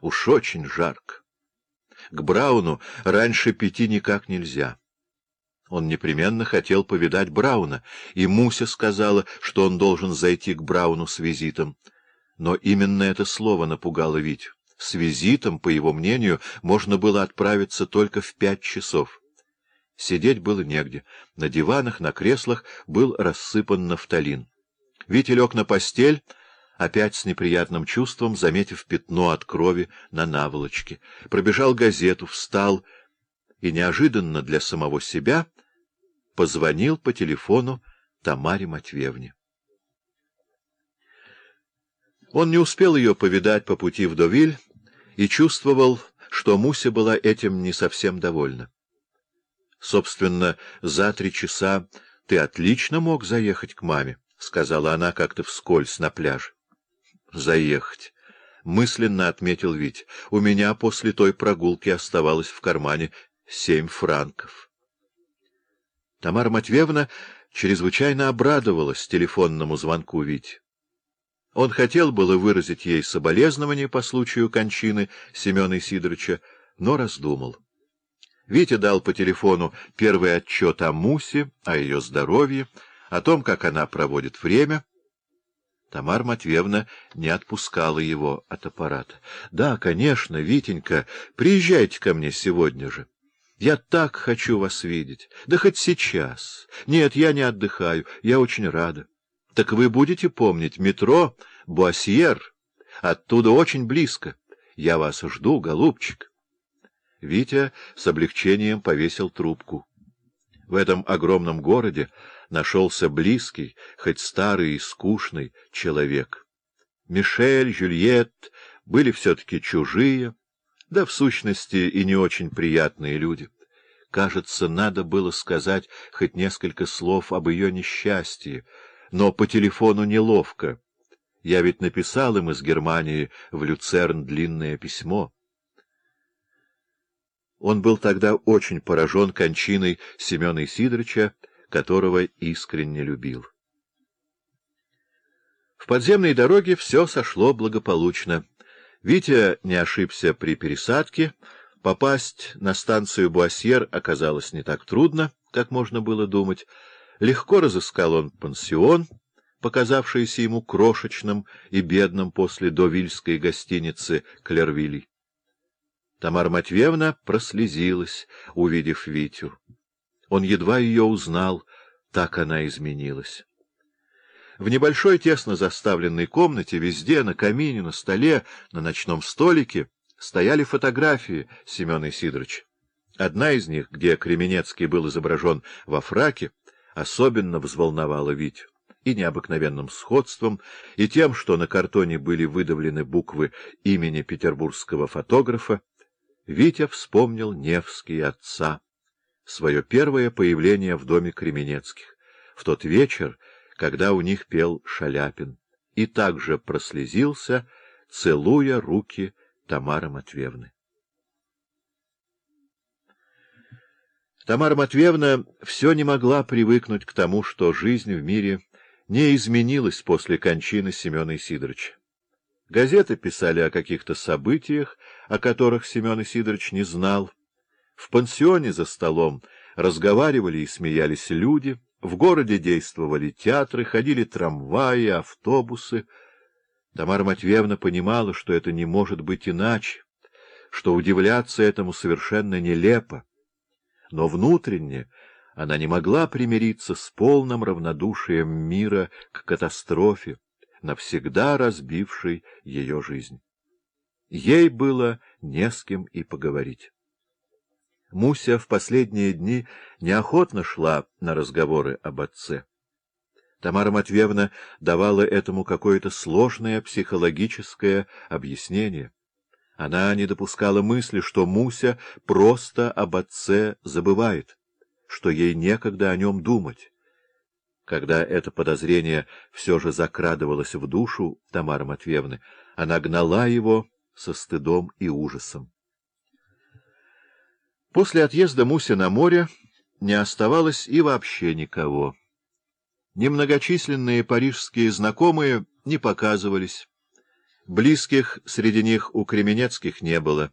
Уж очень жарко. К Брауну раньше пяти никак нельзя. Он непременно хотел повидать Брауна, и Муся сказала, что он должен зайти к Брауну с визитом. Но именно это слово напугало Витю. С визитом, по его мнению, можно было отправиться только в пять часов. Сидеть было негде. На диванах, на креслах был рассыпан нафталин. Витя лег на постель, опять с неприятным чувством, заметив пятно от крови на наволочке. Пробежал газету, встал и неожиданно для самого себя позвонил по телефону Тамаре Матвеевне. Он не успел ее повидать по пути в Довиль и чувствовал, что Муся была этим не совсем довольна. Собственно, за три часа ты отлично мог заехать к маме, — сказала она как-то вскользь на пляж. Заехать. Мысленно отметил Вить. У меня после той прогулки оставалось в кармане семь франков. Тамара Матвеевна чрезвычайно обрадовалась телефонному звонку Вить. Он хотел было выразить ей соболезнование по случаю кончины Семена Сидоровича, но раздумал. Витя дал по телефону первый отчет о Мусе, о ее здоровье, о том, как она проводит время. Тамара Матвеевна не отпускала его от аппарата. — Да, конечно, Витенька, приезжайте ко мне сегодня же. Я так хочу вас видеть. Да хоть сейчас. Нет, я не отдыхаю, я очень рада. Так вы будете помнить метро Буассьер? Оттуда очень близко. Я вас жду, голубчик. Витя с облегчением повесил трубку. В этом огромном городе нашелся близкий, хоть старый и скучный человек. Мишель, Жюльет были все-таки чужие, да в сущности и не очень приятные люди. Кажется, надо было сказать хоть несколько слов об ее несчастье, но по телефону неловко. Я ведь написал им из Германии в Люцерн длинное письмо. Он был тогда очень поражен кончиной Семена Сидоровича, которого искренне любил. В подземной дороге все сошло благополучно. Витя не ошибся при пересадке. Попасть на станцию Буассьер оказалось не так трудно, как можно было думать. Легко разыскал он пансион, показавшийся ему крошечным и бедным после довильской гостиницы Клервилли. Тамара Матвеевна прослезилась, увидев Витю. Он едва ее узнал, так она изменилась. В небольшой тесно заставленной комнате везде, на камине, на столе, на ночном столике, стояли фотографии Семена Сидоровича. Одна из них, где Кременецкий был изображен во фраке, особенно взволновала Витю и необыкновенным сходством, и тем, что на картоне были выдавлены буквы имени петербургского фотографа, Витя вспомнил Невский отца, свое первое появление в доме Кременецких, в тот вечер, когда у них пел Шаляпин, и также прослезился, целуя руки Тамары Матвеевны. Тамара Матвеевна все не могла привыкнуть к тому, что жизнь в мире не изменилась после кончины Семена Сидоровича. Газеты писали о каких-то событиях, о которых Семен Сидорович не знал. В пансионе за столом разговаривали и смеялись люди — в городе действовали театры, ходили трамваи, автобусы. Тамара Матвеевна понимала, что это не может быть иначе, что удивляться этому совершенно нелепо. Но внутренне она не могла примириться с полным равнодушием мира к катастрофе, навсегда разбившей ее жизнь. Ей было не с кем и поговорить. Муся в последние дни неохотно шла на разговоры об отце. Тамара Матвеевна давала этому какое-то сложное психологическое объяснение. Она не допускала мысли, что Муся просто об отце забывает, что ей некогда о нем думать. Когда это подозрение все же закрадывалось в душу Тамары Матвеевны, она гнала его со стыдом и ужасом. После отъезда Муси на море не оставалось и вообще никого. Немногочисленные парижские знакомые не показывались. Близких среди них у Кременецких не было.